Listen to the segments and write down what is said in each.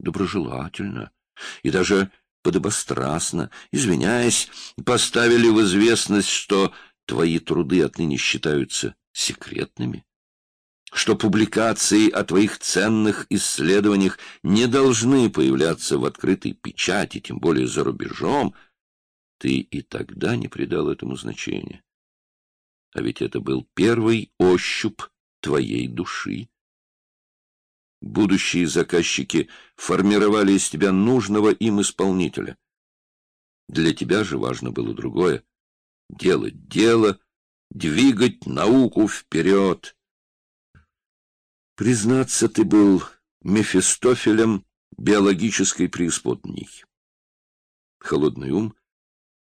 доброжелательно и даже подобострастно, извиняясь, поставили в известность, что твои труды отныне считаются секретными, что публикации о твоих ценных исследованиях не должны появляться в открытой печати, тем более за рубежом, ты и тогда не придал этому значения. А ведь это был первый ощупь твоей души. Будущие заказчики формировали из тебя нужного им исполнителя. Для тебя же важно было другое — делать дело, двигать науку вперед. Признаться, ты был Мефистофелем биологической преисподней. Холодный ум,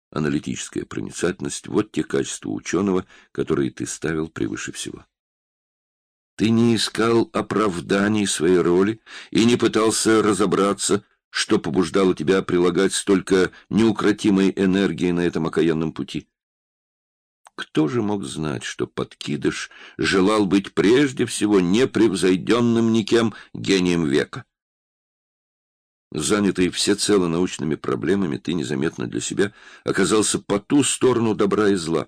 аналитическая проницательность — вот те качества ученого, которые ты ставил превыше всего. Ты не искал оправданий своей роли и не пытался разобраться, что побуждало тебя прилагать столько неукротимой энергии на этом окаянном пути. Кто же мог знать, что подкидыш желал быть прежде всего непревзойденным никем гением века? Занятый всецело научными проблемами, ты незаметно для себя оказался по ту сторону добра и зла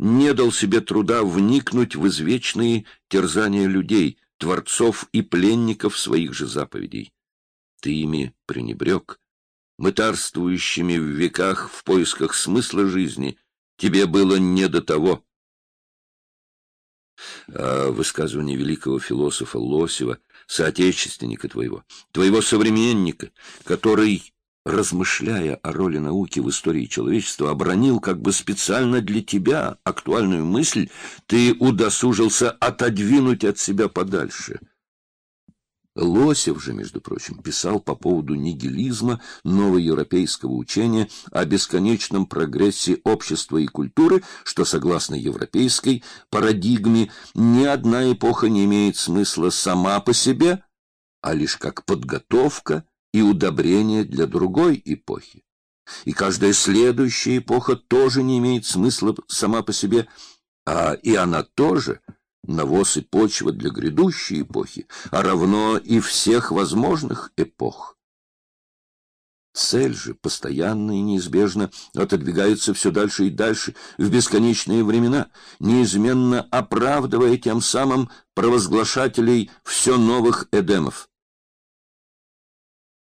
не дал себе труда вникнуть в извечные терзания людей, творцов и пленников своих же заповедей. Ты ими пренебрег, мытарствующими в веках в поисках смысла жизни, тебе было не до того. А высказывание великого философа Лосева, соотечественника твоего, твоего современника, который размышляя о роли науки в истории человечества, обронил как бы специально для тебя актуальную мысль, ты удосужился отодвинуть от себя подальше. Лосев же, между прочим, писал по поводу нигилизма новоевропейского учения о бесконечном прогрессе общества и культуры, что, согласно европейской парадигме, ни одна эпоха не имеет смысла сама по себе, а лишь как подготовка и удобрение для другой эпохи. И каждая следующая эпоха тоже не имеет смысла сама по себе, а и она тоже навоз и почва для грядущей эпохи, а равно и всех возможных эпох. Цель же постоянно и неизбежно отодвигается все дальше и дальше в бесконечные времена, неизменно оправдывая тем самым провозглашателей все новых Эдемов.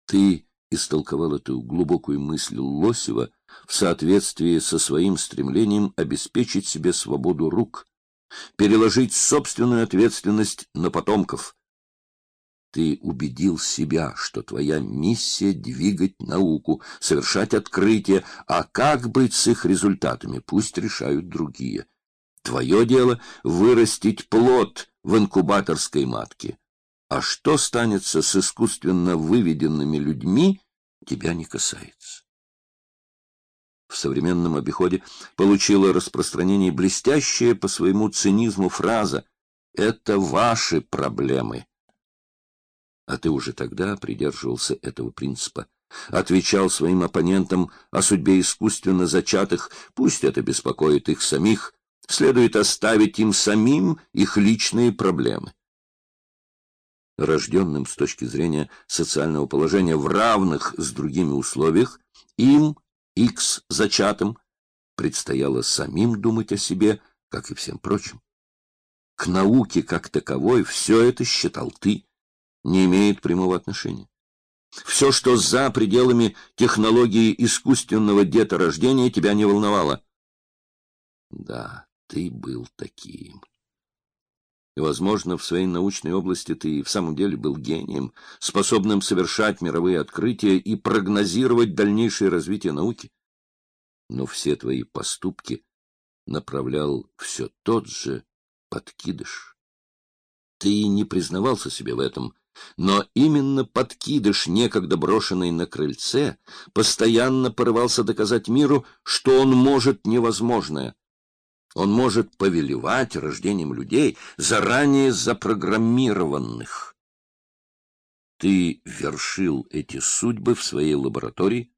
Ты истолковал эту глубокую мысль Лосева в соответствии со своим стремлением обеспечить себе свободу рук, переложить собственную ответственность на потомков. Ты убедил себя, что твоя миссия — двигать науку, совершать открытия, а как быть с их результатами, пусть решают другие. Твое дело — вырастить плод в инкубаторской матке. А что станется с искусственно выведенными людьми, тебя не касается. В современном обиходе получила распространение блестящая по своему цинизму фраза «Это ваши проблемы». А ты уже тогда придерживался этого принципа. Отвечал своим оппонентам о судьбе искусственно зачатых, пусть это беспокоит их самих, следует оставить им самим их личные проблемы рожденным с точки зрения социального положения в равных с другими условиях, им, X зачатым, предстояло самим думать о себе, как и всем прочим. К науке как таковой все это, считал ты, не имеет прямого отношения. Все, что за пределами технологии искусственного деторождения, тебя не волновало. Да, ты был таким. И, возможно, в своей научной области ты в самом деле был гением, способным совершать мировые открытия и прогнозировать дальнейшее развитие науки. Но все твои поступки направлял все тот же подкидыш. Ты не признавался себе в этом, но именно подкидыш, некогда брошенный на крыльце, постоянно порывался доказать миру, что он может невозможное — он может повелевать рождением людей, заранее запрограммированных. Ты вершил эти судьбы в своей лаборатории,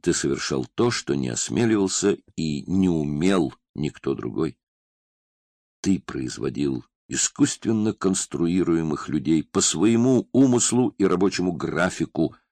ты совершал то, что не осмеливался и не умел никто другой. Ты производил искусственно конструируемых людей по своему умыслу и рабочему графику –